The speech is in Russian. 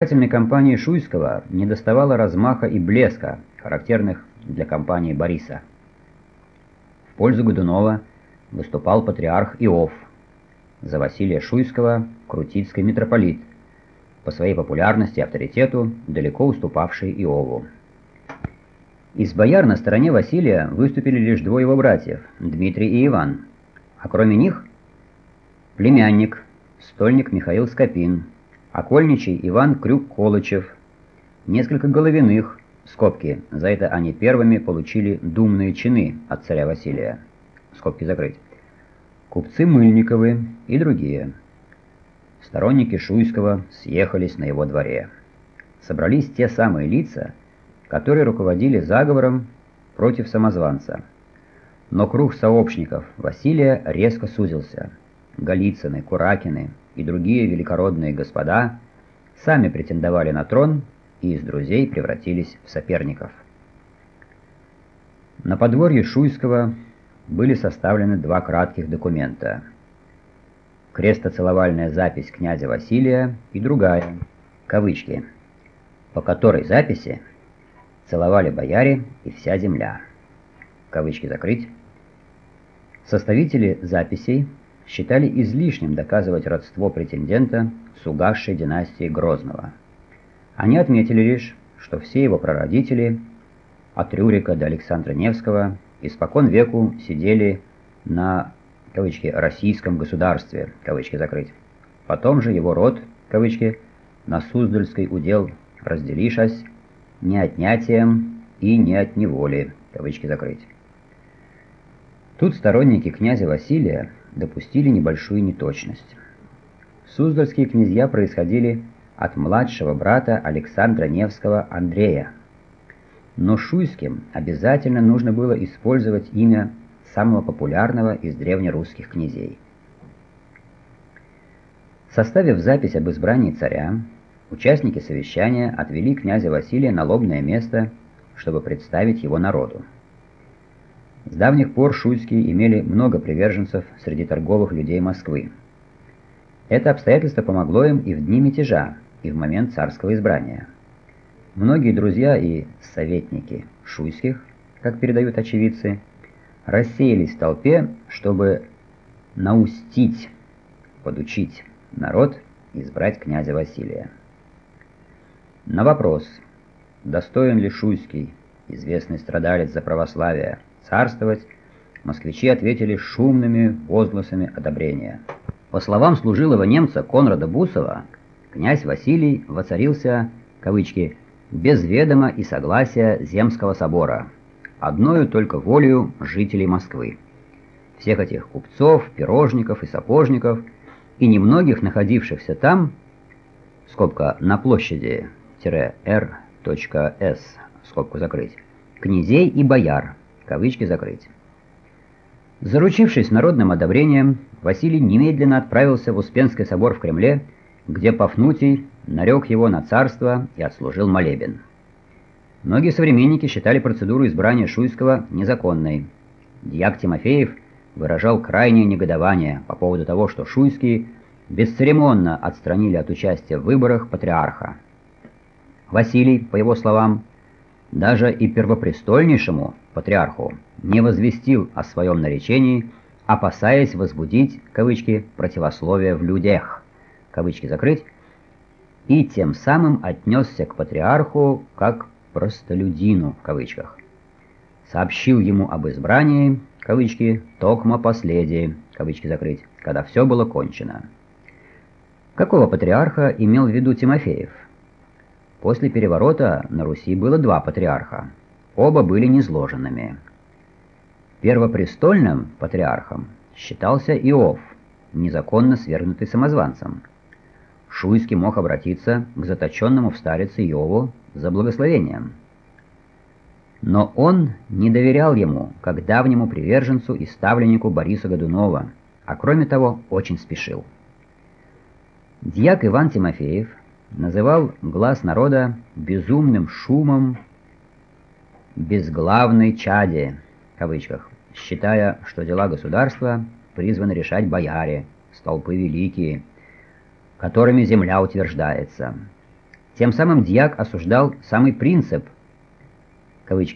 избирательной кампании Шуйского недоставало размаха и блеска, характерных для кампании Бориса. В пользу Годунова выступал патриарх Иов, за Василия Шуйского – крутицкий митрополит, по своей популярности и авторитету далеко уступавший Иову. Из бояр на стороне Василия выступили лишь двое его братьев – Дмитрий и Иван, а кроме них – племянник, стольник Михаил Скопин, окольничий Иван Крюк-Колычев, несколько головиных, скобки, за это они первыми получили думные чины от царя Василия, скобки закрыть, купцы Мыльниковы и другие. Сторонники Шуйского съехались на его дворе. Собрались те самые лица, которые руководили заговором против самозванца. Но круг сообщников Василия резко сузился. Голицыны, Куракины и другие великородные господа сами претендовали на трон и из друзей превратились в соперников. На подворье Шуйского были составлены два кратких документа. Крестоцеловальная запись князя Василия и другая, кавычки, по которой записи целовали бояре и вся земля. Кавычки закрыть. Составители записей считали излишним доказывать родство претендента с угасшей династией Грозного. Они отметили лишь, что все его прародители, от Рюрика до Александра Невского, испокон веку сидели на кавычки, «российском государстве», кавычки закрыть. Потом же его род, кавычки, на Суздальский удел разделишась не отнятием и не от неволи, кавычки закрыть. Тут сторонники князя Василия допустили небольшую неточность. Суздальские князья происходили от младшего брата Александра Невского Андрея, но Шуйским обязательно нужно было использовать имя самого популярного из древнерусских князей. Составив запись об избрании царя, участники совещания отвели князя Василия на лобное место, чтобы представить его народу. С давних пор шуйские имели много приверженцев среди торговых людей Москвы. Это обстоятельство помогло им и в дни мятежа, и в момент царского избрания. Многие друзья и советники шуйских, как передают очевидцы, рассеялись в толпе, чтобы наустить, подучить народ избрать князя Василия. На вопрос, достоин ли Шуйский, известный страдалец за православие, царствовать, москвичи ответили шумными возгласами одобрения. По словам служилого немца Конрада Бусова, князь Василий воцарился, кавычки, без ведома и согласия Земского собора, одною только волею жителей Москвы. Всех этих купцов, пирожников и сапожников, и немногих находившихся там, скобка на площади, r.s, скобку закрыть, князей и бояр, кавычки закрыть. Заручившись народным одобрением, Василий немедленно отправился в Успенский собор в Кремле, где Пафнутий нарек его на царство и отслужил молебен. Многие современники считали процедуру избрания Шуйского незаконной. Дьяк Тимофеев выражал крайнее негодование по поводу того, что Шуйские бесцеремонно отстранили от участия в выборах патриарха. Василий, по его словам, даже и первопрестольнейшему патриарху не возвестил о своем наречении, опасаясь возбудить, кавычки, противословие в людях, кавычки закрыть, и тем самым отнесся к патриарху как «простолюдину» в кавычках. Сообщил ему об избрании, кавычки, «токма последие», кавычки закрыть, когда все было кончено. Какого патриарха имел в виду Тимофеев? После переворота на Руси было два патриарха. Оба были низложенными. Первопрестольным патриархом считался Иов, незаконно свергнутый самозванцем. Шуйский мог обратиться к заточенному в старице Иову за благословением. Но он не доверял ему, как давнему приверженцу и ставленнику Бориса Годунова, а кроме того очень спешил. Дьяк Иван Тимофеев называл глаз народа безумным шумом «безглавной чаде», в кавычках, считая, что дела государства призваны решать бояре, столпы великие, которыми земля утверждается. Тем самым дьяк осуждал самый принцип, кавычки,